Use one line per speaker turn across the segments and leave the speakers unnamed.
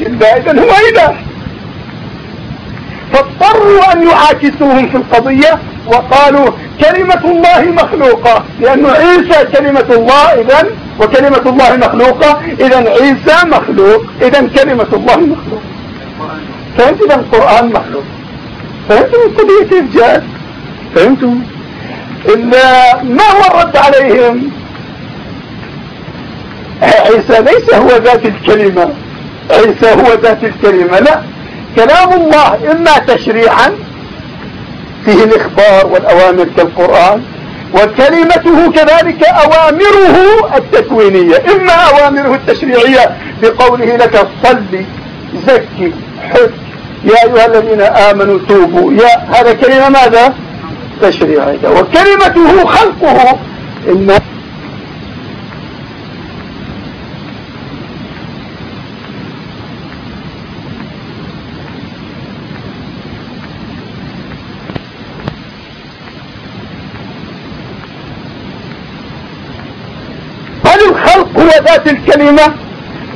الله إذا هو إله فاضطروا أن يعاكسوهم في القضية وقالوا كلمة الله مخلوقة. لأن عيسى كلمة الله إذا وكلمة الله مخلوقة. إذا عيسى مخلوق. إذا كلمة الله مخلوق. فهمت إذا القرآن مخلوق. فهمتم القضية كيف جاءت؟ فهمتم؟ إلا ما هو الرد عليهم؟ عيسى ليس هو ذات الكلمة. عيسى هو ذات الكلمة؟ لا. كلام الله إما تشريعا فيه الإخبار والأوامر كالقرآن وكلمته كذلك أوامره التكوينية إما أوامره التشريعية بقوله لك صلي زكي حج يا أيها الذين آمنوا توبوا. يا هذا كلمة ماذا؟ تشريعية. وكلمته خلقه إما ذات الكلمة.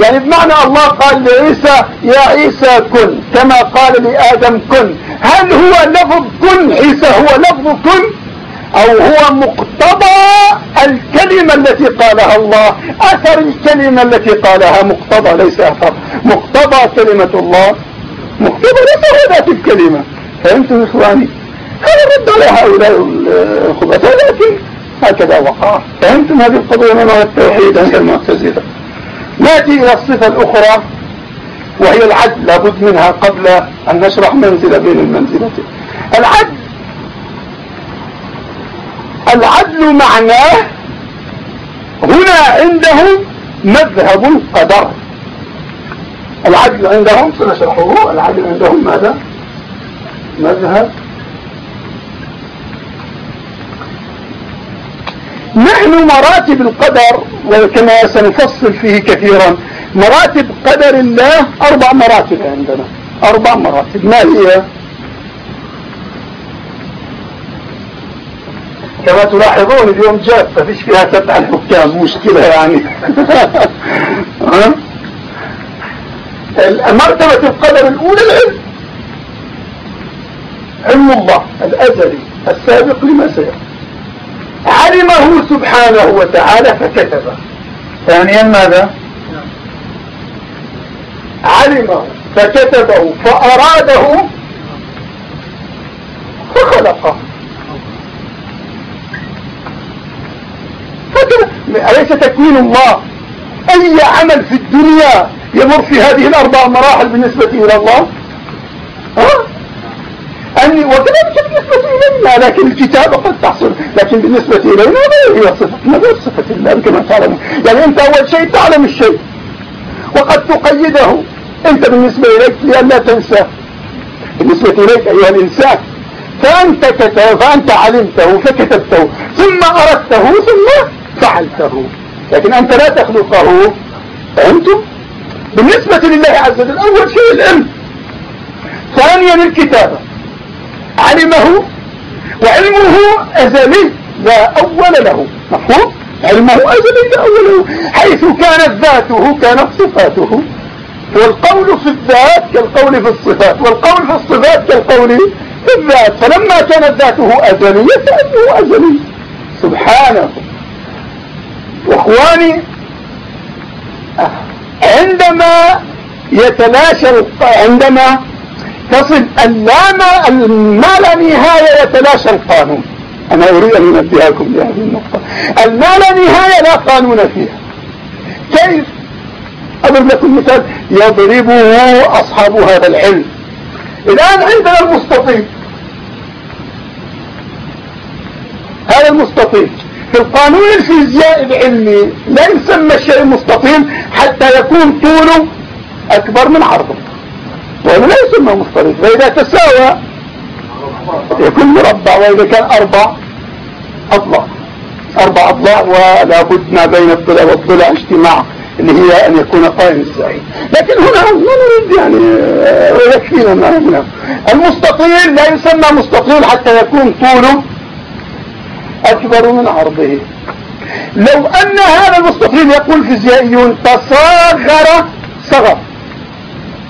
يعني بمعنى الله قال لعيسى يا عيسى كن كما قال لآدم كن. هل هو لفظ كن؟ عيسى هو لفظ كن؟ أو هو مقتضى الكلمة التي قالها الله؟ أثر الكلمة التي قالها مقتضى ليس أثر. مقتضى كلمة الله. مقتضى ليس هو ذات الكلمة. فهمتم إخواني؟ هذا رد على هؤلاء الخبثاء لكن هكذا وقع. فهمتم هذه القضية من التوحيد عند المعتزلة؟ نأتي إلى الصفة الأخرى وهي العدل لابد منها قبل أن نشرح منزلة بين المنزلتين. العدل العدل معناه هنا عندهم مذهب القدر. العدل عندهم سنشرحه العدل عندهم ماذا؟ مذهب نحن مراتب القدر وكما سنفصل فيه كثيرا مراتب قدر الله أربع مراتب عندنا. أربع مراتب. ما هي؟ كما تلاحظون اليوم جافة فيش فيها تبع الحكام مشكلة يعني. مرتبة القدر الأولى العلم علم الله الأزلي السابق لما سيأتي. علمه سبحانه وتعالى فكتبه ثانيا ماذا؟ علمه فكتبه فأراده فخلقه. أليس تكوين الله؟ أي عمل في الدنيا يمر في هذه الأربع مراحل بالنسبة إلى الله؟ ها؟ أني وكذلك بالنسبة إلينا لكن الكتابة قد تحصل. لكن بالنسبة إلينا ما هي غير صفة الله كما تعلمون. يعني أنت أول شيء تعلم الشيء. وقد تقيده. أنت بالنسبة إليك لأن لا تنسى. بالنسبة إليك أيها الإنسان فأنت كتب فأنت علمته فكتبته ثم أردته ثم فعلته. لكن أنت لا تخلقه. فهمتم؟ بالنسبة لله عز وجل أول شيء العلم. ثانيا الكتابة. علمه وعلمه أزلي لا أول له. مفهوم؟ علمه أزلي لا أول له. حيث كانت ذاته كانت صفاته. والقول في الذات كالقول في الصفات. والقول في الصفات كالقول في الذات. فلما كانت ذاته أزلية فأنه أزلي. سبحانه. وإخواني عندما يتلاشى عندما تصل اللام ما لا نهاية يتلاشى القانون. أنا أريد أن أنبهكم لهذه النقطة. الما لا نهاية لا قانون فيها. كيف؟ أضرب لكم مثال يضربه أصحاب هذا العلم. الآن عندنا المستطيل. هذا المستطيل. في القانون الفيزيائي العلمي لا يسمى الشيء مستطيل حتى يكون طوله أكبر من عرضه. وهذا لا يسمى مفترض فإذا تساوى يكون مربع وإذا كان أربع أضلاع أربع أضلاع ولا بد ما بين الضلع والضلع اجتماع اللي هي أن يكون قائم السعيد لكن هنا ما نريد يعني يكفينا ما هنا المستطيل لا يسمى مستطيل حتى يكون طوله أكبر من عرضه. لو أن هذا المستطيل يقول فيزيائيون تصاغر صغر.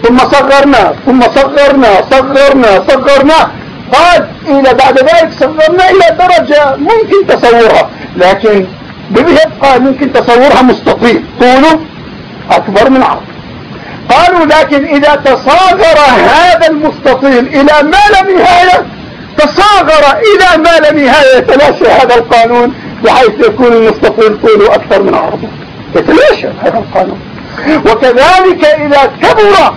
ثم صغرنا ثم صغرنا صغرنا صغرنا. قال إلى بعد ذلك صغرنا إلى درجة ممكن تصورها. لكن بيبقى ممكن تصورها مستطيل. طوله أكبر من عرض. قالوا لكن إذا تصاغر هذا المستطيل إلى ما لا نهاية تصاغر إلى ما لا نهاية. يتلاشى هذا القانون بحيث يكون المستطيل. طوله أكثر من عرضه يتلاشى هذا القانون. وكذلك إذا كبر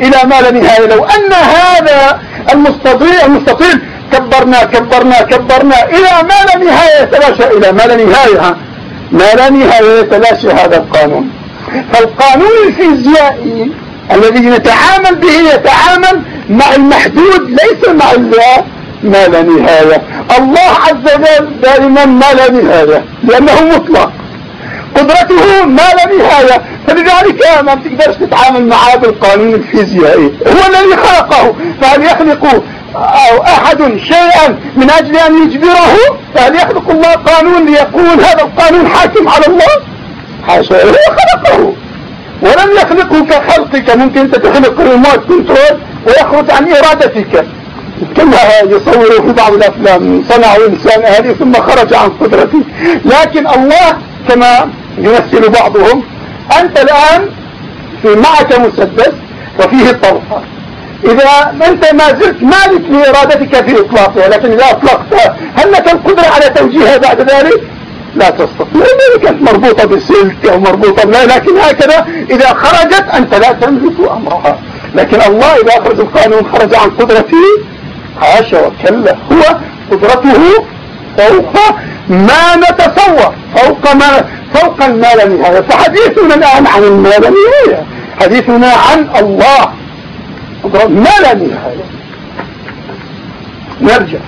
إلى ما لا نهاية لو أن هذا المستطيل المستطيل كبرنا كبرنا كبرنا إلى ما لا نهاية يتلاشى. إلى ما لا نهاية ما لا نهاية يتلاشى هذا القانون. فالقانون الفيزيائي الذي نتعامل به يتعامل مع المحدود ليس مع ما لا نهاية. الله عز وجل دائما ما لا نهاية لأنه مطلق. قدرته ما لا نهاية. فلذلك ما بتقدرش تتعامل معاه بالقانون الفيزيائي. هو الذي خلقه. فهل يخلق أو أحد شيئا من أجل أن يجبره؟ فهل يخلق الله قانون ليقول هذا القانون حاكم على الله؟ حاشا هو خلقه. ولم يخلقه كخلقك. ممكن أنت تخلق ريموت كنترول ويخرج عن إرادتك. كما يصوروا في بعض الأفلام. صنعوا انسان هذه ثم خرج عن قدرته. لكن الله كما يمثل بعضهم أنت الآن في معك مسدس وفيه طلقه إذا أنت ما زلت مالك لإرادتك في إطلاقها لكن إذا اطلقتها هل لك القدرة على توجيهها بعد ذلك؟ لا تستطيع. لأنها كانت مربوطة بسلك أو مربوطة بلا لكن هكذا إذا خرجت أنت لا تملك أمرها. لكن الله إذا أخرج القانون خرج عن قدرته حاشا وكلا هو قدرته فوق ما نتصور فوق ما فوق ما لا نهاية فحديثنا الآن عن ما لا نهاية حديثنا عن الله. ما لا نهاية نرجع.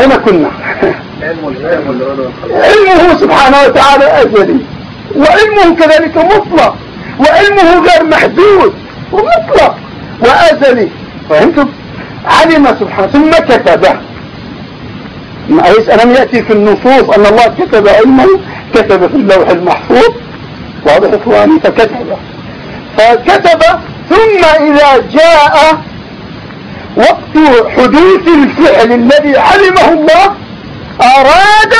أين كنا؟ علمه سبحانه وتعالى أزلي وعلمه كذلك مطلق. وعلمه غير محدود. ومطلق. وأزلي. فهمتم؟ علم سبحانه. ثم كتبه. أليس ألم يأتي في النصوص أن الله كتب علمه كتب في اللوح المحفوظ واضح إخواني؟ فكتب. فكتب ثم إذا جاء وقت حدوث الفعل الذي علمه الله أراد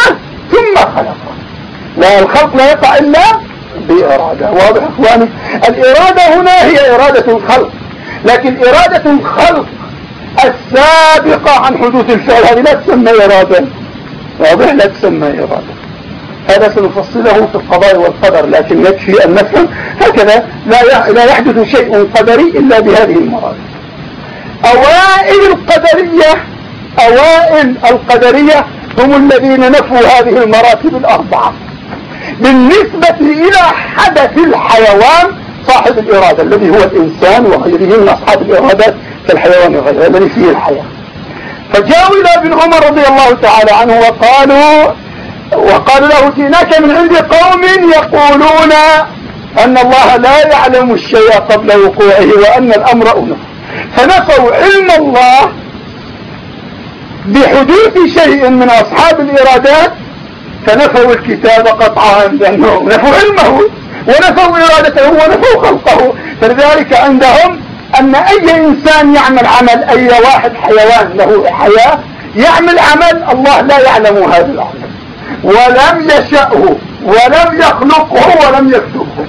ثم خلق لا الخلق لا يقع إلا بإرادة. واضح أخواني؟ الإرادة هنا هي إرادة الخلق. لكن إرادة الخلق السابقة عن حدوث الفعل هذه لا تسمى إرادة. واضح؟ لا تسمى إرادة. هذا سنفصله في القضاء والقدر لكن يكفي أن نفهم هكذا لا لا يحدث شيء قدري إلا بهذه المراتب. أوائل القدرية أوائل القدرية هم الذين نفوا هذه المراتب الأربعة. بالنسبة إلى حدث الحيوان صاحب الإرادة الذي هو الإنسان وغيره من أصحاب الإرادات كالحيوان الذي فيه الحياة. فجاءوا إلى ابن عمر رضي الله تعالى عنه وقالوا وقالوا له جئناك من عند قوم يقولون أن الله لا يعلم الشيء قبل وقوعه وأن الأمر أنه فنفوا علم الله بحدوث شيء من أصحاب الإرادات فنفوا الكتاب قطعا لأنه نفوا علمه ونفوا إرادته ونفوا خلقه. فلذلك عندهم أن أي إنسان يعمل عمل أي واحد حيوان له حياة يعمل عمل الله لا يعلم هذا العمل ولم يشأه ولم يخلقه ولم يكتبه.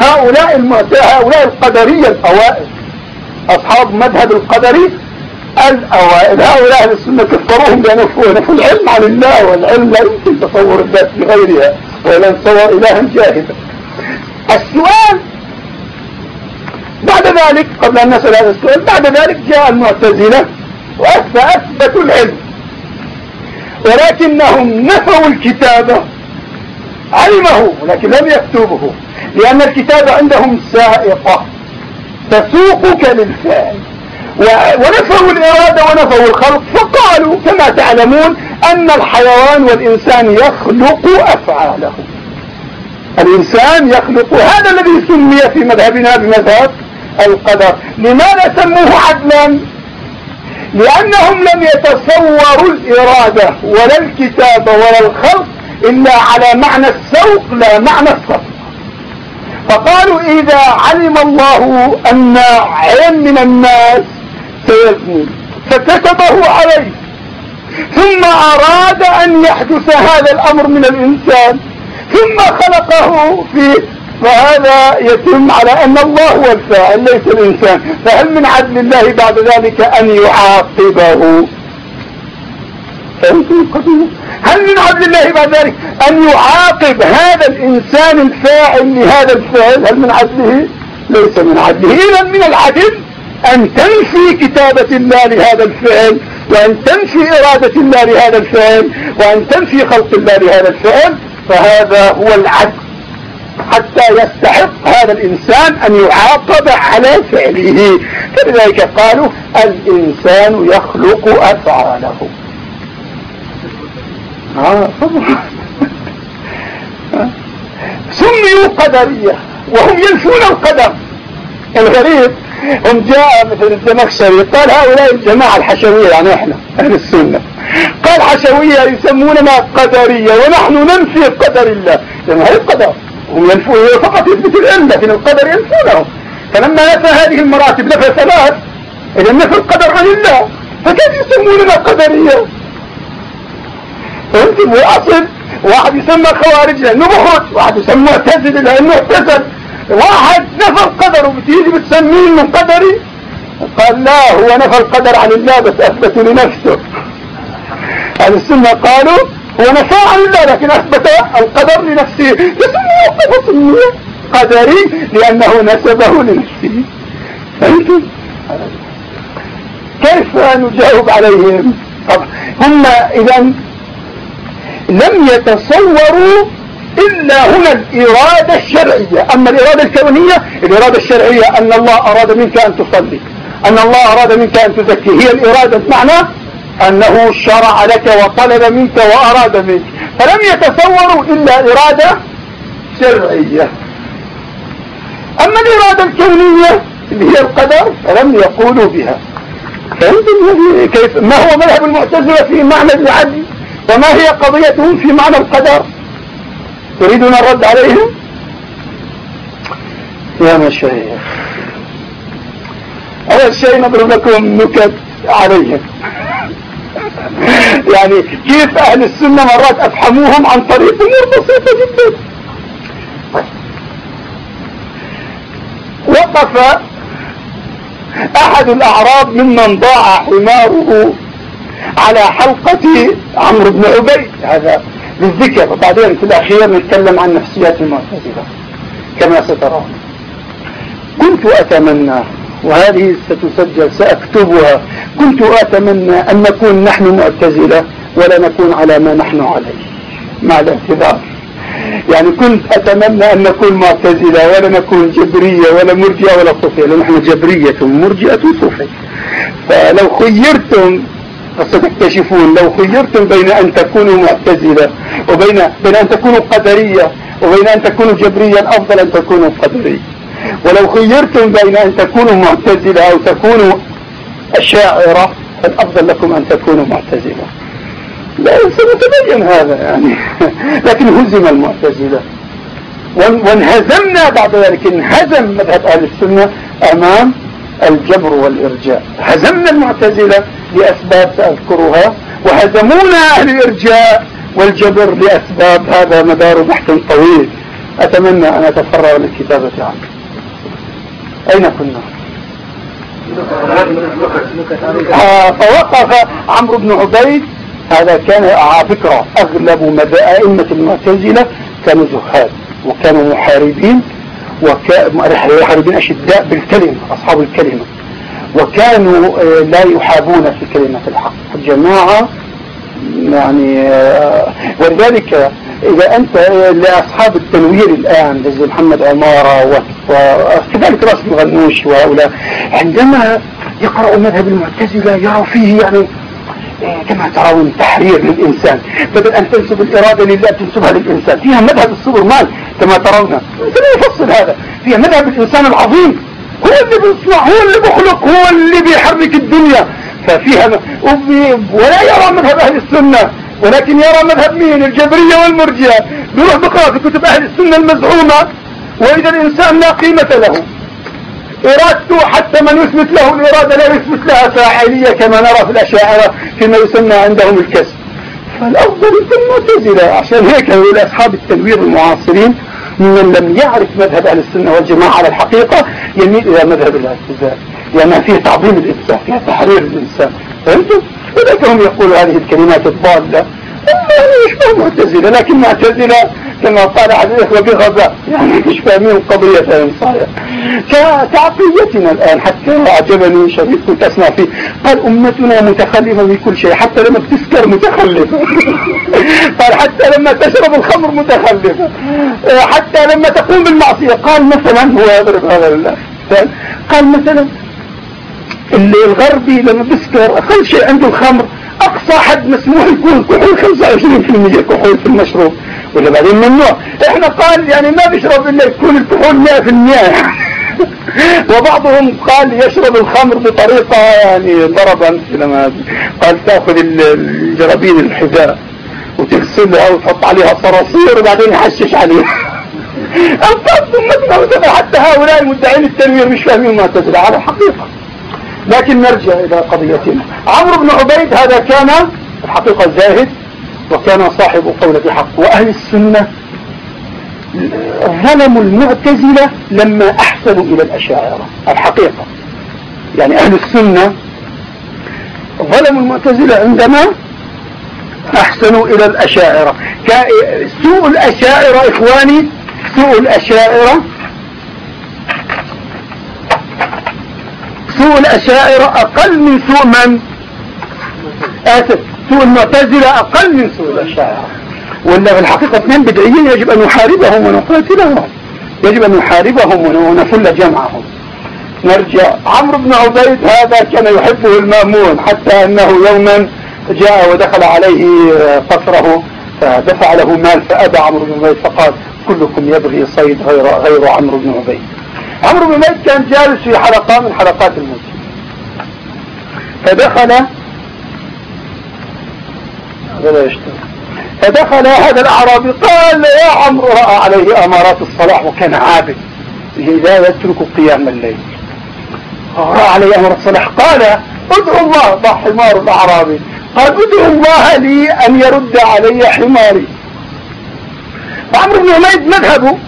هؤلاء هؤلاء القدرية الأوائل أصحاب مذهب القدري الأوائل. هؤلاء أهل السنة كفروهم بأنفوا نفوا العلم عن الله والعلم لا يمكن تصور الذات بغيرها ولا نتصور إلها جاهدا. السؤال بعد ذلك قبل أن نسأل هذا السؤال بعد ذلك جاء المعتزلة فأثبتوا العلم. ولكنهم نفوا الكتابة علمه ولكن لم يكتبه. لأن الكتابة عندهم سائقة. تسوقك للفعل. ونفوا الإرادة ونفوا الخلق. فقالوا كما تعلمون أن الحيوان والإنسان يخلق أفعاله الإنسان يخلق. هذا الذي سمي في مذهبنا بمذهب القدر. لماذا سموه عدلا؟ لأنهم لم يتصوروا الإرادة ولا الكتابة ولا الخلق إلا على معنى السوق لا معنى الصف فقالوا إذا علم الله أن عين من الناس سيزني فكتبه عليه. ثم أراد أن يحدث هذا الأمر من الإنسان ثم خلقه في فهذا يتم على أن الله هو الفاعل ليس الإنسان. فهل من عدل الله بعد ذلك أن يعاقبه؟ هل من عدل الله بعد ذلك أن يعاقب هذا الإنسان الفاعل لهذا الفعل؟ هل من عدله؟ ليس من عدله. إذا من العدل أن تنفي كتابة الله لهذا الفعل وأن تنفي إرادة الله لهذا الفعل وأن تنفي خلق الله لهذا الفعل فهذا هو العدل. حتى يستحق هذا الإنسان أن يعاقب على فعله. فلذلك قالوا الإنسان يخلق أفعاله. آه سميوا قدرية وهم ينفون القدر. الغريب هم جاء مثل الزمخشري قال هؤلاء الجماعة الحشوية يعني إحنا أهل السنة. قال حشوية يسموننا قدرية ونحن ننفي قدر الله. لأن هذا القدر. هم ينفونه فقط يثبت العلم لكن القدر ينفونه فلما نفى هذه المراتب نفى ثلاث إذا نفى القدر عن الله. فكيف يسموننا قدرية؟ فهمتم وأصل واحد يسمى خوارج لأنه مخرج واحد يسمى معتزل لأنه اعتزل. واحد نفى القدر وبتيجي بتسميه من قدري؟ قال لا هو نفى القدر عن الله بس أثبته لنفسه. أهل السنة قالوا عن الله لكن أثبت القدر لنفسه يسميه قدر قدري لأنه نسبه لنفسه كيف نجاوب عليهم؟ هم إذا لم يتصوروا إلا هنا الإرادة الشرعية. أما الإرادة الكونية الإرادة الشرعية أن الله أراد منك أن تصلي أن الله أراد منك أن تزكي. هي الإرادة معنى أنه شرع لك وطلب منك وأراد منك. فلم يتصوروا إلا إرادة شرعية. أما الإرادة الكونية اللي هي القدر فلم يقولوا بها. كيف؟ ما هو مذهب المعتزلة في معنى العدل؟ وما هي قضيتهم في معنى القدر؟ تريدون الرد عليهم؟ يا مشايخ. أول شيء نضرب لكم نكت عليهم يعني كيف أهل السنة مرات أفهموهم عن طريق أمور بسيطة جدا. وقف أحد الأعراب ممن ضاع حماره على حلقة عمرو بن عبيد. هذا للذكر. وبعدين في الأخير نتكلم عن نفسيات المعتزلة كما سترون. كنت أتمنى وهذه ستسجل سأكتبها. كنت أتمنى أن نكون نحن معتزلة ولا نكون على ما نحن عليه مع الاعتذار يعني كنت أتمنى أن نكون معتزلة ولا نكون جبرية ولا مرجئة ولا صوفية نحن جبرية مرجئة صوفية. فلو خيرتم فستكتشفون لو خيرتم بين أن تكونوا معتزلة وبين بين أن تكونوا قدرية وبين أن تكونوا جبرية الأفضل أن تكونوا قدرية. ولو خيرتم بين أن تكونوا معتزلة أو تكونوا أشاعرة فالأفضل لكم أن تكونوا معتزلة. لا سنتبين هذا يعني. لكن هزم المعتزلة. وانهزمنا بعد ذلك انهزم مذهب أهل السنة أمام الجبر والإرجاء. هزمنا المعتزلة لأسباب سأذكرها وهزمونا أهل الإرجاء والجبر لأسباب هذا مدار بحث طويل. أتمنى أن أتفرغ للكتابة عنه أين كنا؟ آه فوقف عمرو بن عبيد. هذا كان على فكرة أغلب أئمة المعتزلة كانوا زهاد وكانوا محاربين ومحاربين أشداء بالكلمة أصحاب الكلمة. وكانوا آه، لا يحابون في كلمة الحق. الجماعة يعني آه، ولذلك إذا أنت لأصحاب التنوير الآن زي محمد عمارة وكذلك رأس الغنوش وهؤلاء. عندما يقرأوا مذهب المعتزلة يروا فيه يعني آه، كما ترون تحرير للإنسان. بدل أن تنسب الإرادة لله تنسبها للإنسان. فيها مذهب السوبرمان كما ترون. سنفصل هذا. فيها مذهب الإنسان العظيم. هو اللي بيصنع هو اللي بيخلق هو اللي بيحرك الدنيا. ففيها ولا يرى مذهب أهل السنة ولكن يرى مذهب مين؟ الجبرية والمرجئة. بيروح بقرأ في كتب أهل السنة المزعومة. وإذا الإنسان لا قيمة له. إرادته حتى من يثبت له الإرادة لا يثبت لها فاعلية كما نرى في الأشاعرة فيما يسمى عندهم الكسب. فالأفضل يكون معتزلة عشان هيك هؤلاء أصحاب التنوير المعاصرين من لم يعرف مذهب أهل السنة والجماعة على الحقيقة يميل إلى مذهب الاعتزال. لأن فيه تعظيم الإنسان فيه تحرير الإنسان. فهمتم؟ ولكن هم يقولوا هذه الكلمات الضالة. هم يشبه معتزلة لكن معتزلة كما قال الإخوة بغباء يعني مش فاهمين فهم صحيح. كعقليتنا الآن حتى أعجبني شريف كنت أسمع فيه. قال أمتنا متخلفة بكل شيء حتى لما بتسكر متخلفة قال حتى لما تشرب الخمر متخلفة حتى لما تقوم بالمعصية. قال مثلا هو يضرب هذا الله قال مثلا الغربي لما بيسكر أقل شيء عنده الخمر حد مسموح يكون كحول 25% كحول في المشروب. ولا بعدين ممنوع. إحنا قال يعني ما بيشرب إلا يكون الكحول 100% وبعضهم قال يشرب الخمر بطريقة يعني ضربا لما قال تأخذ الجرابين الحذاء وتغسلها وتحط عليها صراصير وبعدين يحشش عليها. مثلا حتى هؤلاء المدعين التنوير مش فاهمين ما تزرع على حقيقة. لكن نرجع إلى قضيتنا. عمرو بن عبيد هذا كان الحقيقة زاهد وكان صاحب قولة حق وأهل السنة ظلموا المعتزلة لما أحسنوا إلى الأشاعرة الحقيقة. يعني أهل السنة ظلموا المعتزلة عندما أحسنوا إلى الأشاعرة. سوء الأشاعرة إخواني سوء الأشاعرة سوء الأشاعرة أقل من سوء من؟ آسف سوء المعتزلة أقل من سوء الأشاعرة. ولا في الحقيقة اثنين بدعيين يجب أن نحاربهم ونقاتلهم. يجب أن نحاربهم ونفل جمعهم. نرجع عمرو بن عبيد هذا كان يحبه المامون حتى أنه يوما جاء ودخل عليه قصره فدفع له مال فأبى عمرو بن عبيد فقال كلكم يبغي صيد غير غير عمرو بن عبيد. عمرو بن عبيد كان جالس في حلقة من حلقات الموت. فدخل فدخل هذا الأعرابي قال يا عمرو رأى عليه أمارات الصلاح وكان عابد. لا يترك قيام الليل. رأى عليه أمارات الصلاح. قال ادعو الله. ضع حمار الأعرابي. قال ادعو الله لي أن يرد علي حماري. فعمرو بن عميد مذهبه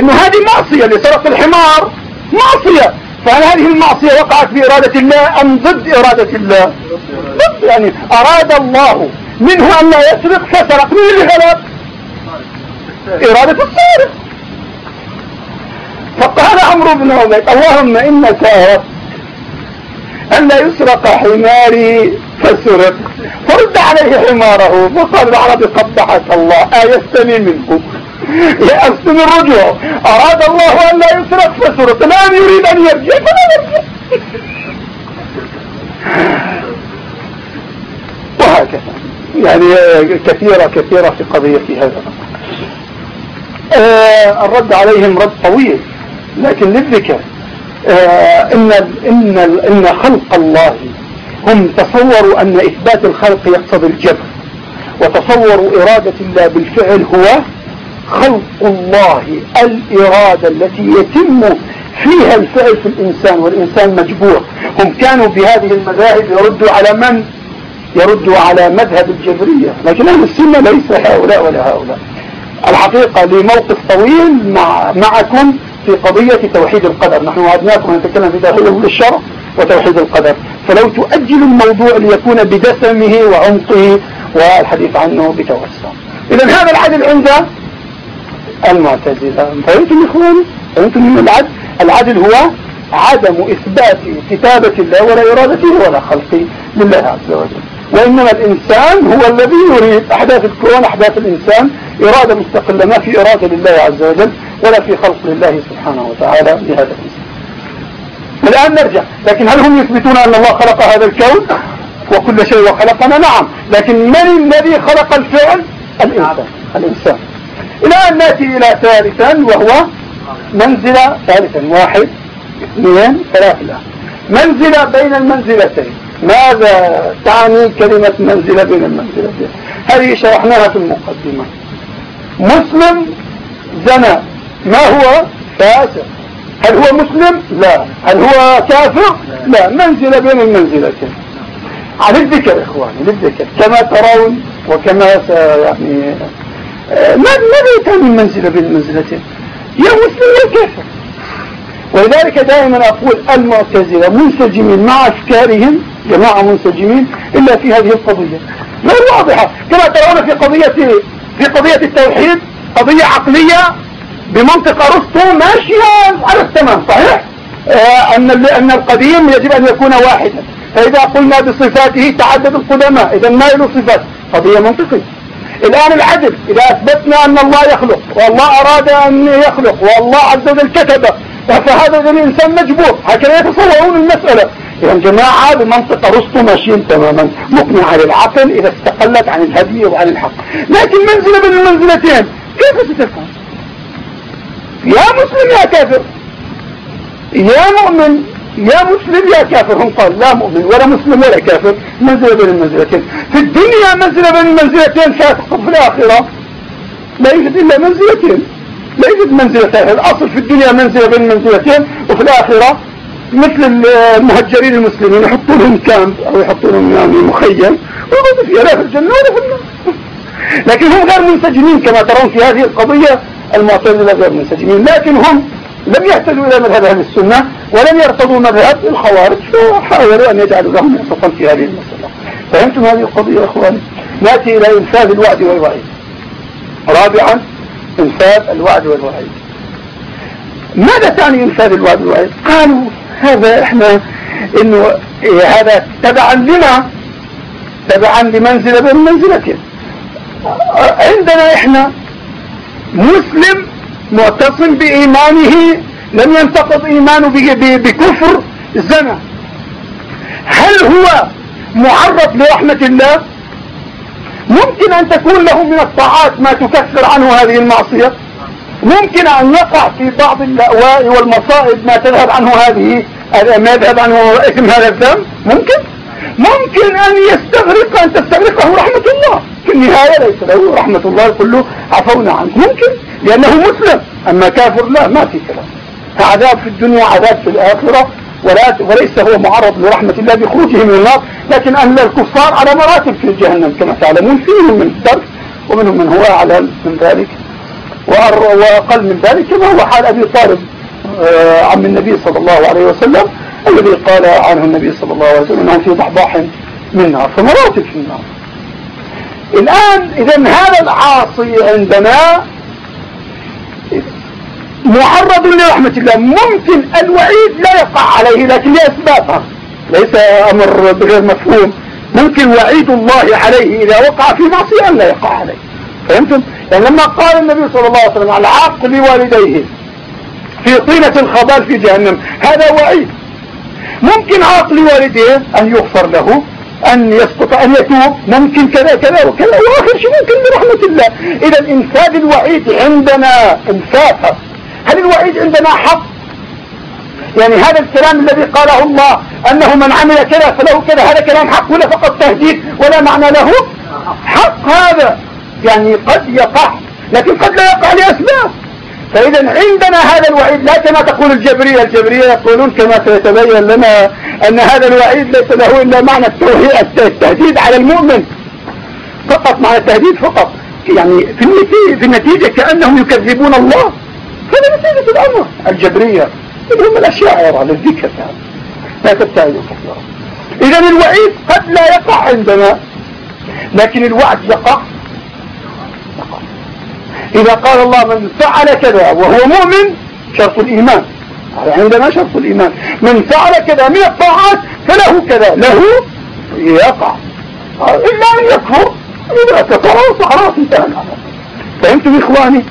إنه هذه معصية لسرق الحمار. معصية. فهل هذه المعصية وقعت بإرادة الله أم ضد إرادة الله؟ ضد يعني أراد الله منه أن لا يسرق فسرق من اللي غلط إرادة السارق فقال عمرو بن عبيد اللهم إنك أردت أن لا يسرق حماري فسرق. فرد عليه حماره فقال العربي قبحك الله آيستني منكم يأست من رجوع أراد الله أن لا يسرق فسرق الآن يريد أن يرجع. فلا يرجع. وهكذا. يعني كثيرة كثيرة في قضية هذا. آه الرد عليهم رد طويل. لكن للذكر. آه إن, إن, إن خلق الله. هم تصوروا أن إثبات الخلق يقتضي الجبر. وتصوروا إرادة الله بالفعل هو خلق الله الإرادة التي يتم فيها الفعل في الإنسان والإنسان مجبور. هم كانوا بهذه المذاهب يردوا على من؟ يردوا على مذهب الجبرية. لكن أهل السنة ليس هؤلاء ولا هؤلاء. الحقيقة لموقف طويل مع معكم في قضية توحيد القدر. نحن وعدناكم نتكلم في توحيد الشرع وتوحيد القدر. فلو تؤجل الموضوع ليكون بدسمه وعمقه والحديث عنه بتوسع. إذا هذا العدل عند المعتزلة. فهمتم إخواني فهمتم العدل. العدل هو عدم إثبات كتابة الله ولا إرادته ولا خلقه لله عز وجل. وإنما الإنسان هو الذي يريد أحداث الكون أحداث الإنسان. إرادة مستقلة ما في إرادة لله عز وجل ولا في خلق لله سبحانه وتعالى لهذا الإنسان الآن نرجع. لكن هل هم يثبتون أن الله خلق هذا الكون؟ وكل شيء وخلقنا نعم. لكن من الذي خلق الفعل؟ الإنسان. الإنسان. الآن نأتي إلى ثالثا وهو منزلة ثالثا واحد اثنين ثلاثة. منزلة بين المنزلتين. ماذا تعني كلمة منزلة بين المنزلتين؟ هذه شرحناها في المقدمة. مسلم زنى. ما هو؟ فاسق هل هو مسلم؟ لا. هل هو كافر؟ لا. منزلة بين المنزلتين. على الذكر إخواني للذكر. كما ترون وكما يعني ماذا كان من منزلة بين المنزلتين يا مسلم يا كافر. ولذلك دائما أقول المعتزلة منسجمين مع أفكارهم جماعة منسجمين إلا في هذه القضية. غير واضحة كما ترون في قضية في قضية التوحيد قضية عقلية بمنطق أرسطو ماشية على التمام صحيح؟ آه أن أن القديم يجب أن يكون واحدا. فإذا قلنا بصفاته تعدد القدماء إذا ما له صفات؟ قضية منطقية. الآن العدل إذا أثبتنا أن الله يخلق والله أراد أن يخلق والله عز وجل كتب فهذا الإنسان مجبور. هكذا يتصورون المسألة. إذا جماعة بمنطق أرسطو ماشيين تماما. مقنعة للعقل إذا استقلت عن الهدي وعن الحق. لكن منزلة بين المنزلتين كيف ستكون يا مسلم يا كافر. يا مؤمن يا مسلم يا كافر هم قال لا مؤمن ولا مسلم ولا كافر. منزلة بين المنزلتين في الدنيا منزلة بين المنزلتين سيتحقق في الآخرة لا يوجد إلا منزلتين. لا يوجد منزلتين الأصل في الدنيا منزلة بين المنزلتين وفي الآخرة. مثل المهجرين المسلمين يحطوا لهم كامب أو يحطوا لهم يعني مخيم. ويقعدوا فيها لا في الجنة ولا في النار. لكن هم غير منسجمين كما ترون في هذه القضية. المعتزلة غير منسجمين. لكن هم لم يهتدوا إلى مذهب أهل السنة. ولم يرتضوا مذهب الخوارج فحاولوا أن يجعلوا لهم وسطا في هذه المسألة. فهمتم هذه القضية يا أخواني؟ نأتي إلى إنفاذ الوعد والوعيد. رابعا إنفاذ الوعد والوعيد. ماذا تعني إنفاذ الوعد والوعيد؟ قالوا هذا إحنا إنه إيه هذا تبعا لنا تبعا لمنزلة بين عندنا إحنا مسلم معتصم بإيمانه لم ينتقض إيمانه بكفر زنا هل هو معرض لرحمة الله؟ ممكن أن تكون له من الطاعات ما تكفر عنه هذه المعصية. ممكن أن يقع في بعض اللأواء والمصائب ما تذهب عنه هذه ما يذهب عنه اسم هذا الذنب ممكن؟ ممكن أن يستغرق أن تستغرقه رحمة الله. في النهاية ليس له رحمة الله كله. عفونا عنه. ممكن؟ لأنه مسلم. أما كافر لا ما في كلام. عذاب في الدنيا عذاب في الآخرة وليس هو معرض لرحمة الله بخروجه من النار لكن أهل الكفار على مراتب في جهنم كما تعلمون فيهم من الدرك ومنهم من هو أعلى من ذلك. وأقل من ذلك كما هو حال أبي طالب آه، عم النبي صلى الله عليه وسلم الذي قال عنه النبي صلى الله عليه وسلم أنه في ضحضاح من نار فمراتب في النار. الآن إذا هذا العاصي عندنا معرض لرحمة الله. ممكن الوعيد لا يقع عليه لكن لأسبابها ليس أمر بغير مفهوم. ممكن وعيد الله عليه إذا وقع في معصية لا يقع عليه. فهمتم؟ يعني لما قال النبي صلى الله عليه وسلم على عقل والديه في طينة الخبال في جهنم هذا وعيد. ممكن عقل والديه أن يغفر له أن يسقط أن يتوب. ممكن كذا كذا وكذا. وآخر شيء ممكن برحمة الله. إذا إنفاذ الوعيد عندنا إنفاذها. هل الوعيد عندنا حق؟ يعني هذا الكلام الذي قاله الله أنه من عمل كذا فله كذا هذا كلام حق ولا فقط تهديد ولا معنى له؟ حق هذا. يعني قد يقع لكن قد لا يقع لأسباب. فإذا عندنا هذا الوعيد لا كما تقول الجبرية الجبرية يقولون كما سيتبين لنا أن هذا الوعيد ليس له إلا معنى التهديد على المؤمن. فقط معنى التهديد فقط. يعني في النتيجة, في النتيجة كأنهم يكذبون الله. هذا نتيجة الأمر. الجبرية. اللي هم الأشياء للذكر يعني لا تبتعدوا كثيرا إذا الوعيد قد لا يقع عندنا. لكن الوعد يقع. يقع. إذا قال الله من فعل كذا وهو مؤمن شرط الإيمان. عندنا شرط الإيمان. من فعل كذا من الطاعات فله كذا. له يقع. إلا أن يكفر. إذا كفر فخلاص انتهى فهمتم إخواني؟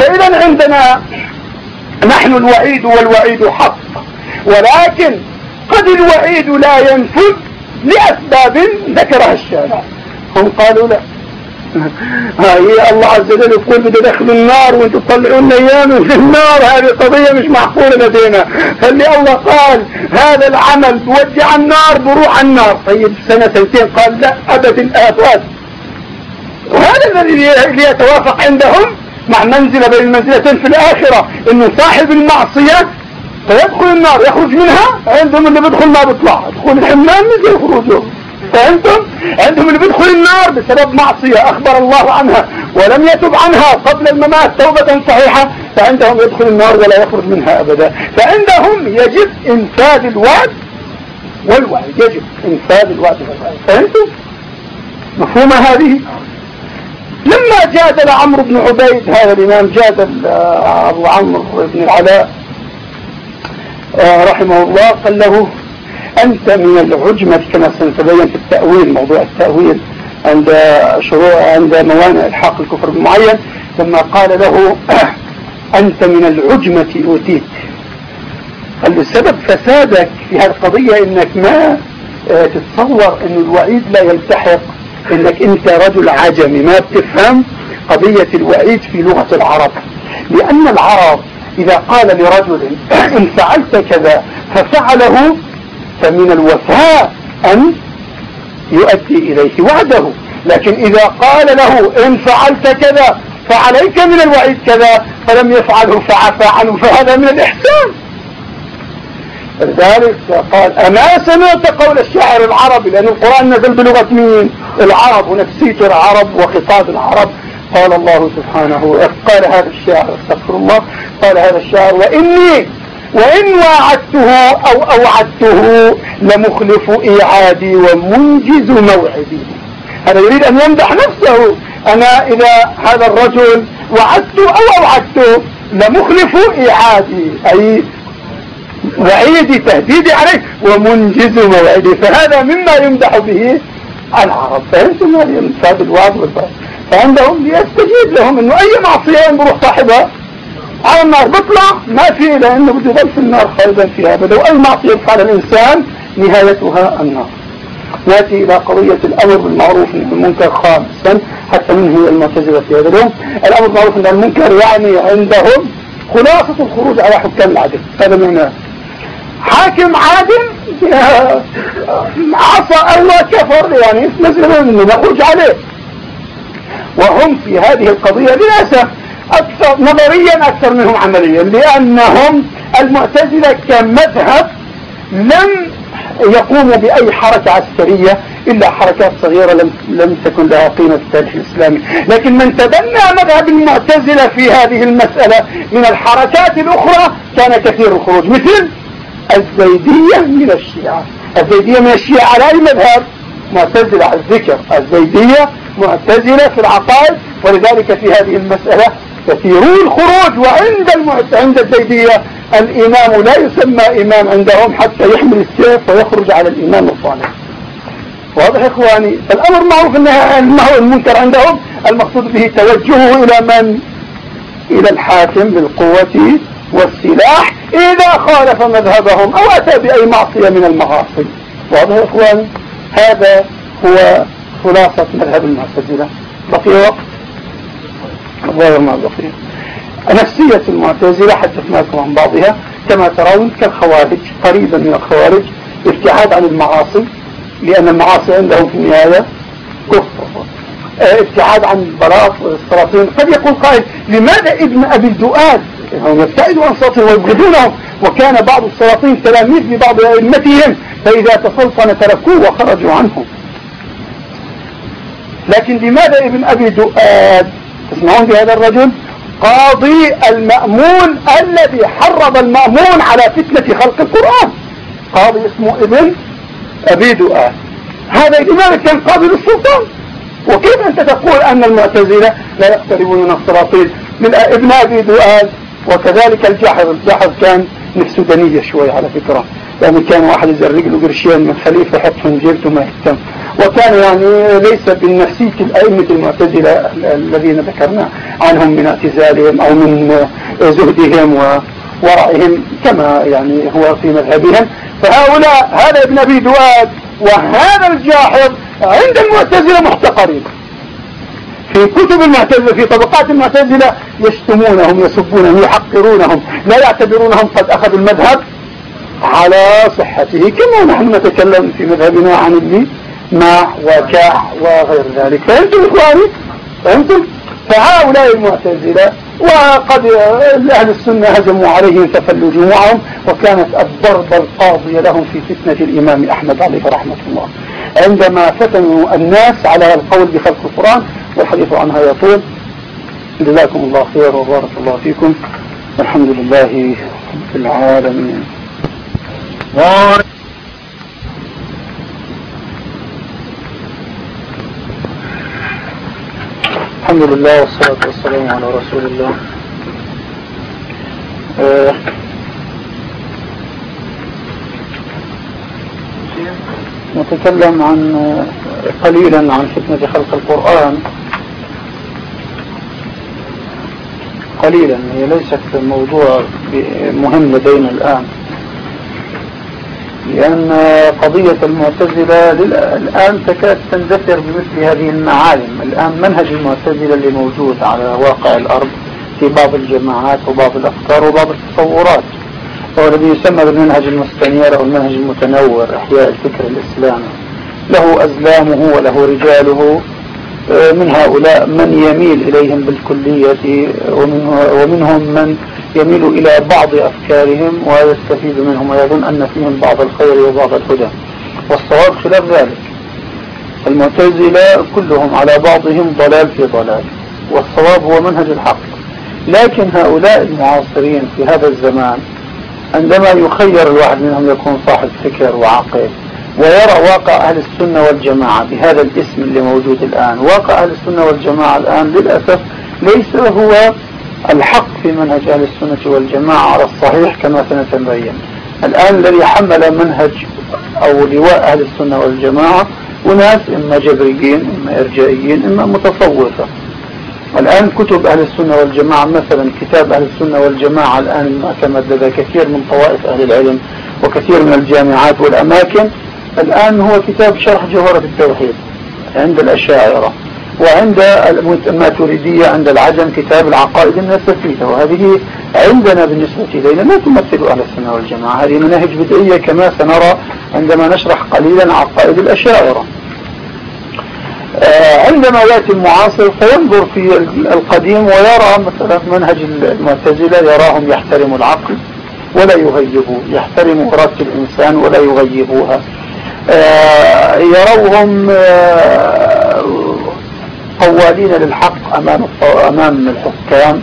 فإذا عندنا نحن الوعيد والوعيد حق. ولكن قد الوعيد لا ينفذ لأسباب ذكرها الشارع. هم قالوا لا. هي الله عز وجل يقول بدي دخل النار وأنتم تطلعون أيام في النار. هذه قضية مش معقولة لدينا. فاللي الله قال هذا العمل بودي على النار بروح النار. طيب سنة سنتين. قال لا أبد الآفات وهذا الذي يتوافق عندهم مع منزلة بين المنزلتين في الآخرة. إنه صاحب المعصية فيدخل النار يخرج منها عندهم اللي بيدخل ما بيطلع يدخل الحمام مش يخرجوا. فهمتم؟ عندهم اللي بيدخل النار بسبب معصية. أخبر الله عنها ولم يتب عنها قبل الممات توبة صحيحة. فعندهم يدخل النار ولا يخرج منها أبدا. فعندهم يجب إنفاذ الوعد والوعد يجب إنفاذ الوعد والوعد فهمتم؟ مفهومة هذه؟ لما جادل عمرو بن عبيد هذا الإمام جادل أبو عمرو بن العلاء آه، رحمه الله قال له أنت من العجمة كما سنتبين في التأويل موضوع التأويل عند شروع عند موانع إلحاق الكفر المعين لما قال له أنت من العجمة أوتيت. قال له سبب فسادك في هذه القضية إنك ما آه، تتصور أن الوعيد لا يلتحق إنك أنت رجل عجمي ما بتفهم قضية الوعيد في لغة العرب. لأن العرب إذا قال لرجل إن فعلت كذا ففعله فمن الوفاء أن يؤدي إليه وعده. لكن إذا قال له إن فعلت كذا فعليك من الوعيد كذا فلم يفعله فعفى عنه فهذا من الإحسان. لذلك قال أما سمعت قول الشاعر العربي؟ لأن القرآن نزل بلغة مين؟ العرب ونفسية العرب وخطاب العرب. قال الله سبحانه قال هذا الشاعر أستغفر الله. قال هذا الشاعر وإني وإن وعدته أو أوعدته لمخلف إيعادي ومنجز موعدي. هذا يريد أن يمدح نفسه. أنا إذا هذا الرجل وعدته أو أوعدته لمخلف إيعادي أي وعيدي تهديدي عليه ومنجز موعدي. فهذا مما يمدح به العرب فهمتم هذه الوعد والبعد فعندهم يستجيب لهم إنه أي معصية بروح صاحبها على النار. بطلع ما في لأنه بده يضل في النار خالدا فيها ابدا. وأي معصية يفعل الإنسان نهايتها النار. ناتي إلى قضية الأمر بالمعروف والمنكر خامسا. حتى منه المعتزلة في هذا اليوم؟ الأمر بالمعروف والمنكر يعني عندهم خلاصة الخروج على حكام العدل. هذا معناه. حاكم عادل؟ عصى الله كفر يعني نزل منه نخرج عليه. وهم في هذه القضية للأسف أكثر نظريا أكثر منهم عمليا لأنهم المعتزلة كمذهب لم يقوموا بأي حركة عسكرية إلا حركات صغيرة لم, لم تكن لها قيمة في التاريخ الإسلامي. لكن من تبنى مذهب المعتزلة في هذه المسألة من الحركات الأخرى كان كثير الخروج. مثل الزيدية من الشيعة. الزيدية من الشيعة على أي مذهب؟ معتزلة على الذكر. الزيدية معتزلة في العقائد ولذلك في هذه المسألة كثيرون الخروج وعند عند الزيدية الإمام لا يسمى إمام عندهم حتى يحمل السيف ويخرج على الإمام الصالح. واضح إخواني؟ فالأمر معروف أنه المنكر عندهم؟ المقصود به توجهه إلى من؟ إلى الحاكم بالقوة والسلاح إذا خالف مذهبهم أو أتى بأي معصية من المعاصي. واضح إخواني هذا هو خلاصة مذهب المعتزلة. بقي وقت؟ الظاهر ما بقي. نفسية المعتزلة حدثناكم عن بعضها. كما ترون كالخوارج قريبا من الخوارج ابتعاد عن المعاصي لأن المعاصي عندهم في النهاية كفر. ابتعاد عن البلاط والسلاطين قد يقول قائل لماذا ابن أبي الدؤاد؟ هم يبتعدوا عن السلاطين ويبغضونهم. وكان بعض السلاطين تلاميذ لبعض أئمتهم فإذا تسلطن تركوه وخرجوا عنه لكن لماذا ابن أبي دؤاد تسمعون بهذا الرجل؟ قاضي المأمون الذي حرض المأمون على فتنة خلق القرآن. قاضي اسمه ابن أبي دؤاد هذا لماذا كان قاضي للسلطان؟ وكيف أنت تقول أن المعتزلة لا يقتربون من السلاطين من إبن أبي دؤاد؟ وكذلك الجحظ الجحظ كان نفسه دنية شوي على فكرة يعني كان واحد يزرق له قرشين من خليفة يحطهم جيبته ما يهتم. وكان يعني ليس بالنسيج الأئمة المعتزلة الذين ذكرنا عنهم من اعتزالهم أو من زهدهم وورعهم كما يعني هو في مذهبهم. فهؤلاء هذا ابن أبي دواد وهذا الجاحظ عند المعتزلة محتقرين. في كتب المعتزلة في طبقات المعتزلة يشتمونهم يسبونهم يحقرونهم لا يعتبرونهم قد أخذوا المذهب على صحته كما نحن نتكلم في مذهبنا عن ابن ماع وكاع وغير ذلك. فهمتم إخواني فهمتم فهؤلاء المعتزلة وقد أهل السنة هجموا عليهم ففلوا جموعهم وكانت الضربة القاضية لهم في فتنة الإمام أحمد عليه رحمة الله. عندما فتنوا الناس على القول بخلق القرآن والحديث عنها يطول. جزاكم الله خير وبارك الله فيكم. والحمد لله رب العالمين. الحمد لله والصلاة والسلام على رسول الله. آه، نتكلم عن قليلا عن فتنة خلق القرآن. قليلا هي ليست موضوع مهم لدينا الآن. لأن قضية المعتزلة الآن تكاد تندثر بمثل هذه المعالم. الآن منهج المعتزلة اللي موجود على واقع الأرض في بعض الجماعات وبعض الأفكار وبعض التصورات. هو الذي يسمى بالمنهج المستنير أو المنهج المتنور إحياء الفكر الإسلامي. له أزلامه وله رجاله. آه، من هؤلاء من يميل إليهم بالكلية ومنهم من يميل إلى بعض أفكارهم ويستفيد منهم ويظن أن فيهم بعض الخير وبعض الهدى. والصواب خلاف ذلك. المعتزلة كلهم على بعضهم ضلال في ضلال. والصواب هو منهج الحق. لكن هؤلاء المعاصرين في هذا الزمان عندما يخير الواحد منهم يكون صاحب فكر وعقل ويرى واقع أهل السنة والجماعة بهذا الاسم اللي موجود الآن. واقع أهل السنة والجماعة الآن للأسف ليس هو الحق في منهج أهل السنة والجماعة على الصحيح كما سنتبين. الآن الذي حمل منهج أو لواء أهل السنة والجماعة وناس إما جبريين إما إرجائيين إما متصوفة الآن كتب أهل السنة والجماعة مثلا كتاب أهل السنة والجماعة الآن المعتمد لدى كثير من طوائف أهل العلم وكثير من الجامعات والأماكن الآن هو كتاب شرح جوهرة التوحيد عند الأشاعرة. وعند الماتريدية عند العجم كتاب العقائد النسفية وهذه عندنا بالنسبة إلينا لا تمثل أهل السنة والجماعة. هذه مناهج بدعية كما سنرى عندما نشرح قليلا عقائد الأشاعرة. آه، عندما يأتي المعاصر فينظر في القديم ويرى مثلا منهج المعتزلة يراهم يحترموا العقل ولا يغيبوا يحترموا إرادة الإنسان ولا يغيبوها. آه، يروهم آه، قوالين للحق أمام أمام الحكام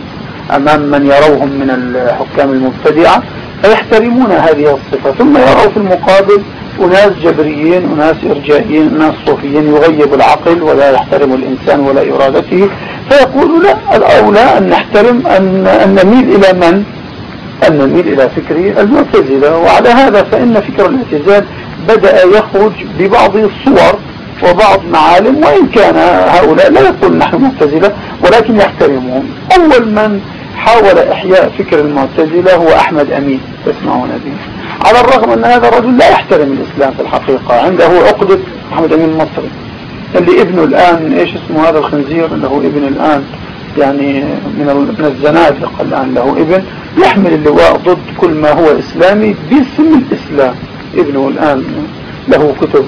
أمام من يروهم من الحكام المبتدعة فيحترمون هذه الصفة. ثم يروا في المقابل أناس جبريين أناس إرجائيين أناس صوفيين يغيب العقل ولا يحترم الإنسان ولا إرادته. فيقول لا الأولى أن نحترم أن, أن نميل إلى من؟ أن نميل إلى فكر المعتزلة. وعلى هذا فإن فكر الاعتزال بدأ يخرج ببعض الصور وبعض معالم وإن كان هؤلاء لا يقول نحن معتزلة ولكن يحترمهم أول من حاول إحياء فكر المعتزلة هو أحمد أمين. تسمعون به على الرغم أن هذا الرجل لا يحترم الإسلام في الحقيقة. عنده عقدة أحمد أمين المصري اللي ابنه الآن إيش اسمه هذا الخنزير؟ له ابن الآن يعني من من الزنادقة الآن له ابن. يحمل اللواء ضد كل ما هو إسلامي باسم الإسلام. ابنه الآن له كتب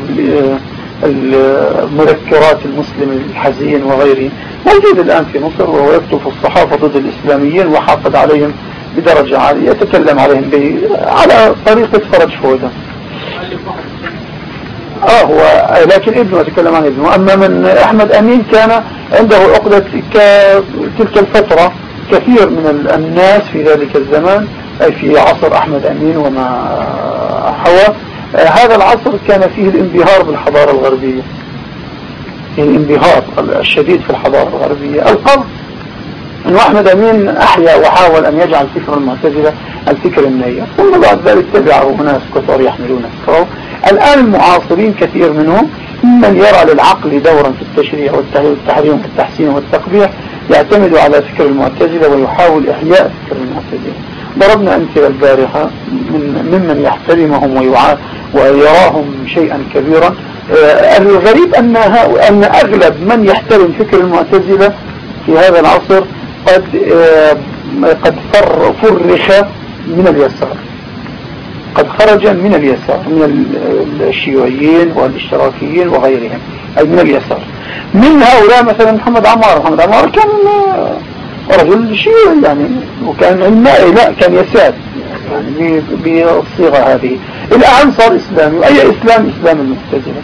المذكرات المسلم الحزين وغيره موجود الآن في مصر وهو يكتب في الصحافة ضد الإسلاميين وحافظ عليهم بدرجة عالية يتكلم عليهم به على طريقة فرج فوده آه هو لكن ابنه أتكلم عن ابنه. أما من أحمد أمين كان عنده عقدة تلك الفترة كثير من الناس في ذلك الزمان أي في عصر أحمد أمين وما حوى آه، هذا العصر كان فيه الانبهار بالحضارة الغربية. الانبهار الشديد في الحضارة الغربية. القرض أن أحمد أمين أحيا وحاول أن يجعل فكر المعتزلة الفكر النية. ثم بعد ذلك تبعه ناس كثر يحملون فكره الآن المعاصرين كثير منهم من يرى للعقل دورا في التشريع والتحريم والتحسين والتقبيح يعتمد على فكر المعتزلة ويحاول إحياء فكر المعتزلة. ضربنا أمثلة البارحة من ممن يحترمهم ويراهم شيئا كبيرا. آه، الغريب أن, أن أغلب من يحترم فكر المعتزلة في هذا العصر قد آه، قد فرخ من اليسار. قد خرج من اليسار من الشيوعيين والإشتراكيين وغيرهم أي من اليسار. من هؤلاء مثلا محمد عمار. محمد عمار كان رجل شيعي يعني وكان علمائي لا كان يساد بالصيغة هذه. صار إسلامي أي إسلام؟ إسلام المعتزلة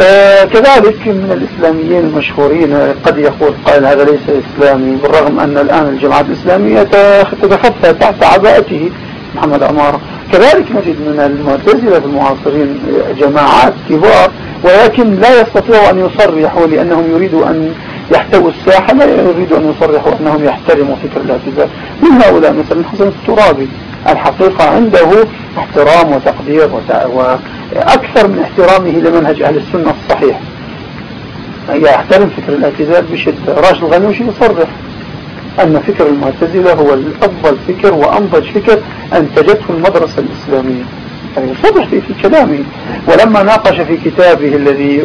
آه كذلك من الإسلاميين المشهورين قد يقول قائل هذا ليس إسلامي بالرغم أن الآن الجماعات الإسلامية تتخفى تحت عباءته محمد عمار كذلك نجد من المعتزلة المعاصرين جماعات كبار ولكن لا يستطيعوا أن يصرحوا لأنهم يريدوا أن يحتووا الساحة لا يريدوا أن يصرحوا أنهم يحترموا فكر الاعتزال. من هؤلاء؟ مثلا حسن الترابي. الحقيقة عنده احترام وتقدير وأكثر من احترامه لمنهج أهل السنة الصحيح. يحترم فكر الاعتزال بشدة راشد الغنوشي يصرح؟ أن فكر المعتزلة هو الأفضل فكر وأنضج فكر أنتجته المدرسة الإسلامية. يعني يصرح في, في كلامه. ولما ناقش في كتابه الذي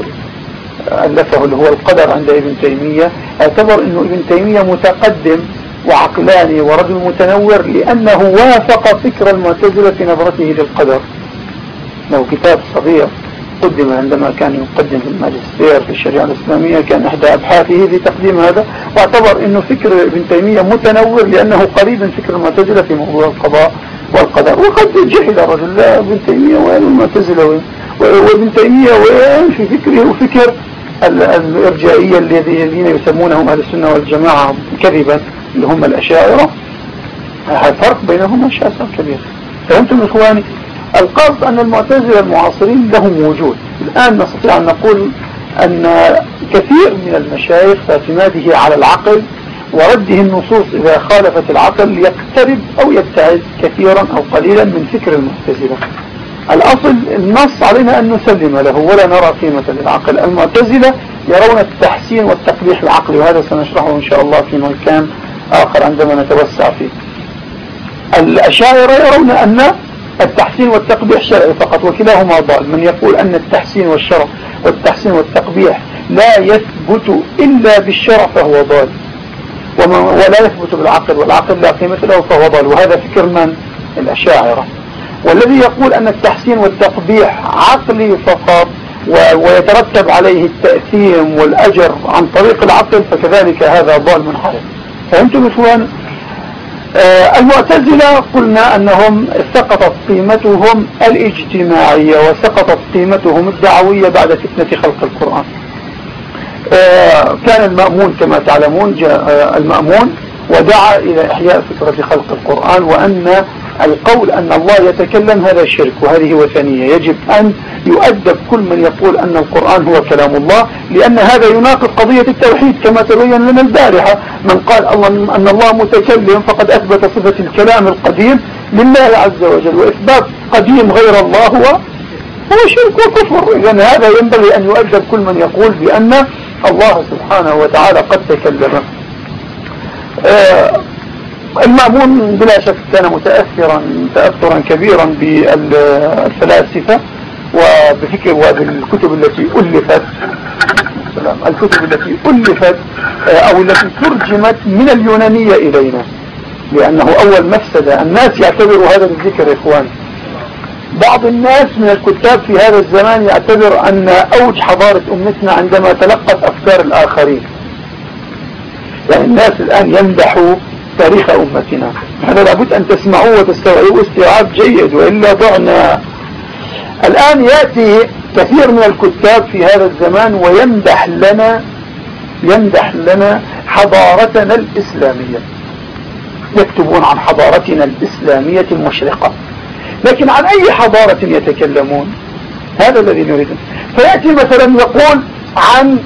ألفه اللي هو القدر عند ابن تيمية اعتبر أنه ابن تيمية متقدم وعقلاني ورجل متنور لأنه وافق فكر المعتزلة في نظرته للقدر. له كتاب صغير قدم عندما كان يقدم في الماجستير في الشريعة الإسلامية كان إحدى أبحاثه في تقديم هذا. واعتبر أنه فكر ابن تيمية متنور لأنه قريب من فكر المعتزلة في موضوع القضاء والقدر. وقد جحد رجل لا ابن تيمية وين المعتزلة؟ وابن تيمية وين في فكره؟ وفكر الإرجائية الذين يسمونهم أهل السنة والجماعة كذبا. اللي هم الأشاعرة الفرق بينهم شاسع كبير. فهمتم إخواني؟ القصد أن المعتزلة المعاصرين لهم وجود. الآن نستطيع أن نقول أن كثير من المشايخ اعتماده على العقل ورده النصوص إذا خالفت العقل يقترب أو يبتعد كثيرا أو قليلا من فكر المعتزلة. الأصل النص علينا أن نسلم له ولا نرى قيمة للعقل. المعتزلة يرون التحسين والتقبيح العقلي وهذا سنشرحه إن شاء الله في مكان آخر عندما نتوسع فيه الأشاعرة يرون أن التحسين والتقبيح شرعي فقط وكلاهما ضال. من يقول أن التحسين والشرع والتحسين والتقبيح لا يثبت إلا بالشرع فهو ضال ولا يثبت بالعقل والعقل لا قيمة له فهو ضال. وهذا فكر من؟ الأشاعرة. والذي يقول أن التحسين والتقبيح عقلي فقط ويترتب عليه التأثيم والأجر عن طريق العقل فكذلك هذا ضال منحرف. فهمتم إخوان؟ آه المعتزلة قلنا أنهم سقطت قيمتهم الاجتماعية وسقطت قيمتهم الدعوية بعد فتنة خلق القرآن. آه كان المأمون كما تعلمون جاء آه المأمون ودعا إلى إحياء فكرة خلق القرآن وأن القول أن الله يتكلم هذا شرك وهذه وثنية. يجب أن يؤدب كل من يقول أن القرآن هو كلام الله لأن هذا يناقض قضية التوحيد كما تبين لنا البارحة. من قال أن الله متكلم فقد أثبت صفة الكلام القديم لله عز وجل وإثبات قديم غير الله هو هو شرك وكفر. إذا هذا ينبغي أن يؤدب كل من يقول بأن الله سبحانه وتعالى قد تكلم. آه المأمون بلا شك كان متأثرا تأثرا كبيرا بالفلاسفة وبفكر وبالكتب التي ألفت الكتب التي ألفت آه، أو التي ترجمت من اليونانية إلينا. لأنه أول مفسدة. الناس يعتبروا هذا الذكر إخوان. بعض الناس من الكتاب في هذا الزمان يعتبر أن أوج حضارة أمتنا عندما تلقت أفكار الآخرين. يعني الناس الآن يمدحوا تاريخ أمتنا. هذا لابد أن تسمعوه وتستوعبوا استيعاب جيد وإلا ضعنا. الآن يأتي كثير من الكتاب في هذا الزمان ويمدح لنا يمدح لنا حضارتنا الإسلامية. يكتبون عن حضارتنا الإسلامية المشرقة. لكن عن أي حضارة يتكلمون؟ هذا الذي نريده فيأتي مثلا يقول عن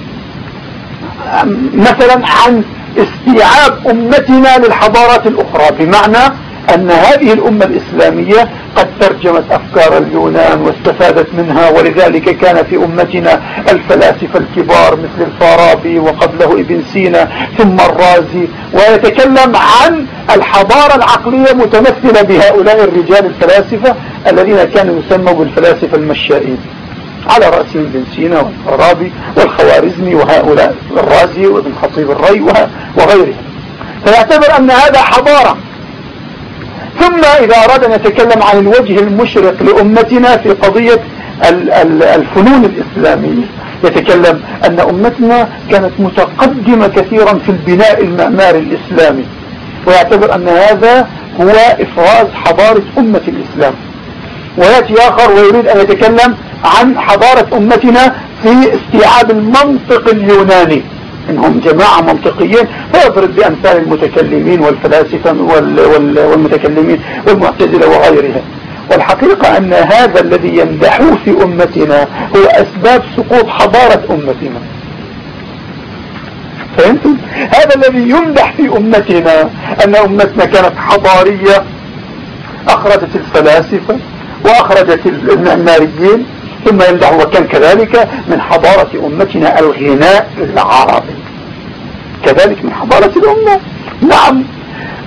مثلا عن استيعاب أمتنا للحضارات الأخرى بمعنى أن هذه الأمة الإسلامية قد ترجمت أفكار اليونان واستفادت منها ولذلك كان في أمتنا الفلاسفة الكبار مثل الفارابي وقبله ابن سينا ثم الرازي ويتكلم عن الحضارة العقلية متمثلة بهؤلاء الرجال الفلاسفة الذين كانوا يسموا بالفلاسفة المشائين على رأسهم ابن سينا والفارابي والخوارزمي وهؤلاء الرازي وابن خطيب الري وغيرهم. فيعتبر أن هذا حضارة. ثم إذا أراد أن يتكلم عن الوجه المشرق لأمتنا في قضية الفنون الإسلامية يتكلم أن أمتنا كانت متقدمة كثيرا في البناء المعماري الإسلامي ويعتبر أن هذا هو إفراز حضارة أمة الإسلام. ويأتي آخر ويريد أن يتكلم عن حضارة أمتنا في استيعاب المنطق اليوناني. إنهم جماعة منطقيين فيضرب بأمثال المتكلمين والفلاسفة والمتكلمين والمعتزلة وغيرهم. والحقيقة أن هذا الذي يمدحوه في أمتنا هو أسباب سقوط حضارة أمتنا. فهمتم؟ هذا الذي يمدح في أمتنا أن أمتنا كانت حضارية أخرجت الفلاسفة وأخرجت المعماريين ثم يمدح وكان كذلك من حضارة أمتنا الغناء العربي. كذلك من حضارة الأمة. نعم.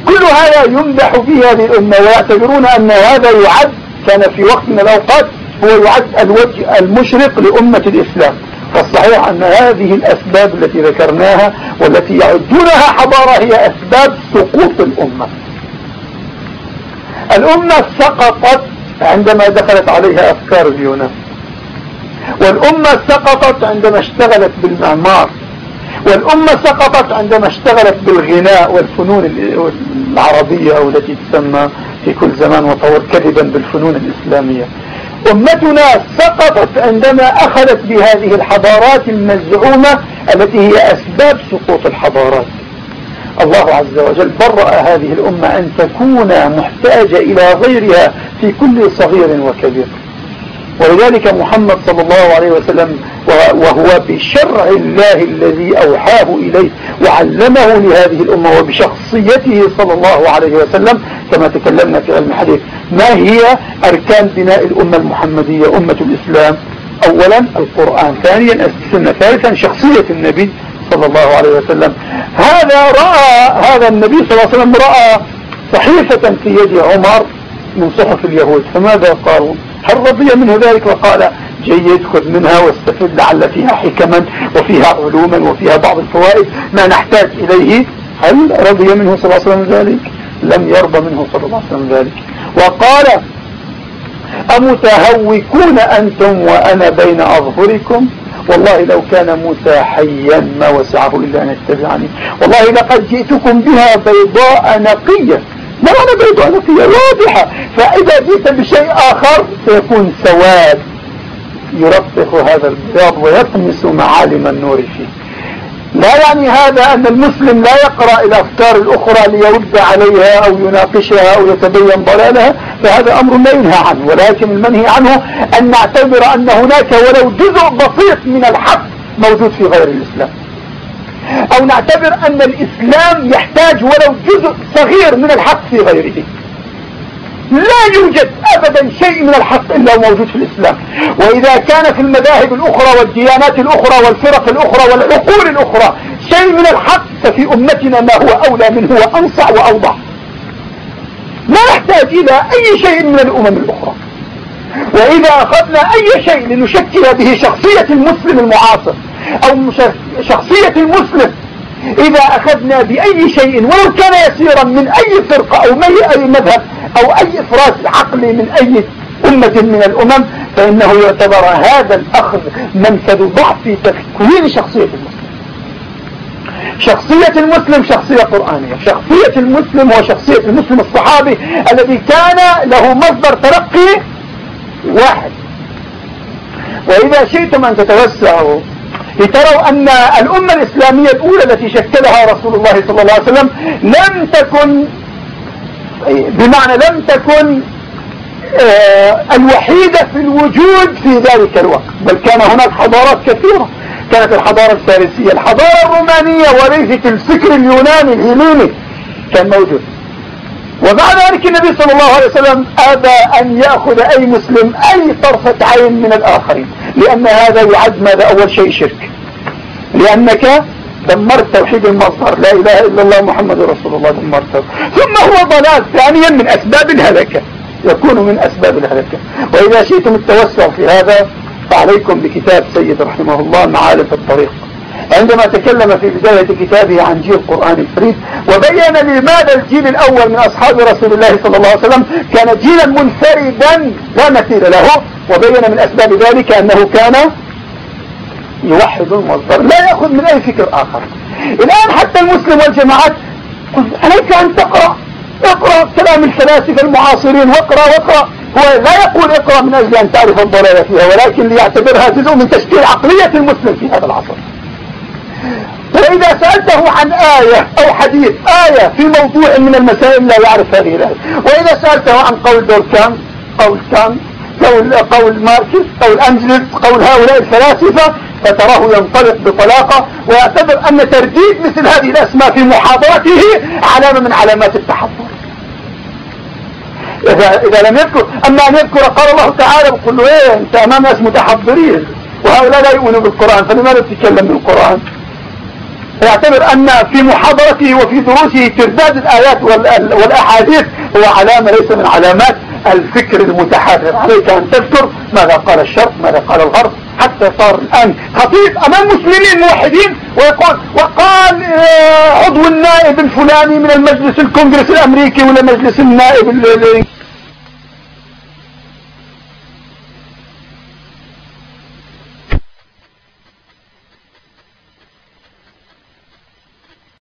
كل هذا يمدح في هذه الأمة ويعتبرون أن هذا يعد كان في وقت من الأوقات هو يعد الوجه المشرق لأمة الإسلام. فالصحيح أن هذه الأسباب التي ذكرناها والتي يعدونها حضارة هي أسباب سقوط الأمة. الأمة سقطت عندما دخلت عليها أفكار اليونان. والأمة سقطت عندما اشتغلت بالمعمار. والأمة سقطت عندما اشتغلت بالغناء والفنون العربية التي تسمى في كل زمان وطور كذبا بالفنون الإسلامية. أمتنا سقطت عندما أخذت بهذه الحضارات المزعومة التي هي أسباب سقوط الحضارات. الله عز وجل برأ هذه الأمة أن تكون محتاجة إلى غيرها في كل صغير وكبير. ولذلك محمد صلى الله عليه وسلم وهو بشرع الله الذي أوحاه إليه وعلمه لهذه الأمة وبشخصيته صلى الله عليه وسلم كما تكلمنا في علم الحديث. ما هي أركان بناء الأمة المحمدية؟ أمة الإسلام. أولا القرآن. ثانيا السنة. ثالثا شخصية النبي صلى الله عليه وسلم. هذا رأى هذا النبي صلى الله عليه وسلم رأى صحيفة في يد عمر من صحف اليهود. فماذا قالوا؟ هل رضي منه ذلك؟ وقال جيد خذ منها واستفد لعل فيها حكما وفيها علوما وفيها بعض الفوائد ما نحتاج إليه. هل رضي منه صلى الله عليه وسلم ذلك؟ لم يرضى منه صلى الله عليه وسلم ذلك. وقال أمتهوكون أنتم وأنا بين أظهركم والله لو كان موسى حيا ما وسعه إلا أن يتبعني. والله لقد جئتكم بها بيضاء نقية. ما معنى بيضاء نقية؟ واضحة. فإذا جئت بشيء آخر سيكون سواد يرفق هذا البياض ويطمس معالم النور فيه. لا يعني هذا أن المسلم لا يقرأ الأفكار الأخرى ليرد عليها أو يناقشها أو يتبين ضلالها فهذا أمر لا ينهى عنه. ولكن المنهي عنه أن نعتبر أن هناك ولو جزء بسيط من الحق موجود في غير الإسلام. أو نعتبر أن الإسلام يحتاج ولو جزء صغير من الحق في غيره. لا يوجد أبدا شيء من الحق إلا موجود في الإسلام. وإذا كان في المذاهب الأخرى والديانات الأخرى والفرق الأخرى والعقول الأخرى شيء من الحق ففي أمتنا ما هو أولى منه وأنصع وأوضح. لا نحتاج إلى أي شيء من الأمم الأخرى. وإذا أخذنا أي شيء لنشكل به شخصية المسلم المعاصر أو شخصية المسلم إذا أخذنا بأي شيء ولو كان يسيرا من أي فرقة أو من أي مذهب أو أي إفراز عقلي من أي أمة من الأمم فإنه يعتبر هذا الأخذ منفذ ضعف في تكوين شخصية المسلم. شخصية المسلم شخصية قرآنية. شخصية المسلم هو شخصية المسلم الصحابي الذي كان له مصدر تلقي واحد. وإذا شئتم أن تتوسعوا لتروا أن الأمة الإسلامية الأولى التي شكلها رسول الله صلى الله عليه وسلم لم تكن بمعنى لم تكن آه، الوحيدة في الوجود في ذلك الوقت بل كان هناك حضارات كثيرة كانت الحضارة الفارسية الحضارة الرومانية وريثة الفكر اليوناني الهيليني كان موجود. ومع ذلك النبي صلى الله عليه وسلم أبى أن يأخذ أي مسلم أي طرفة عين من الآخرين. لأن هذا يعد ماذا؟ أول شيء شرك. لأنك دمرت توحيد المصدر. لا إله إلا الله محمد رسول الله دمرته. ثم هو ضلال. ثانيا من أسباب الهلكة. يكون من أسباب الهلكة. وإذا شئتم التوسع في هذا فعليكم بكتاب سيد رحمه الله معالم الطريق. عندما تكلم في بداية كتابه عن جيل القرآن الفريد وبين لماذا الجيل الأول من أصحاب رسول الله صلى الله عليه وسلم كان جيلا منفردا لا مثيل له. وبين من أسباب ذلك أنه كان يوحد المصدر. لا يأخذ من أي فكر آخر. الآن حتى المسلم والجماعات عليك أن تقرأ. اقرأ كلام الفلاسفة المعاصرين واقرأ واقرأ. هو لا يقول اقرأ من أجل أن تعرف الضلالة فيها ولكن ليعتبرها جزء من تشكيل عقلية المسلم في هذا العصر. وإذا سألته عن آية أو حديث آية في موضوع من المسائل لا يعرف هذه الآية. وإذا سألته عن قول دوركان قول كان قول, قول ماركس قول أنجلس قول هؤلاء الفلاسفة فتراه ينطلق بطلاقة ويعتبر أن ترديد مثل هذه الأسماء في محاضرته علامة من علامات التحضر. إذا, إذا لم يذكر أما أن يذكر قال الله تعالى بقول له إيه أنت أمام ناس متحضرين وهؤلاء لا يؤمنوا بالقرآن فلماذا تتكلم بالقرآن؟ يعتبر أن في محاضرته وفي دروسه ترداد الآيات والأحاديث هو علامة ليس من علامات الفكر المتحرر عليك أن تذكر ماذا قال الشرق ماذا قال الغرب حتى صار الآن خطيب أمام مسلمين موحدين ويقول وقال آه، عضو النائب الفلاني من المجلس الكونغرس الأمريكي ولا مجلس النائب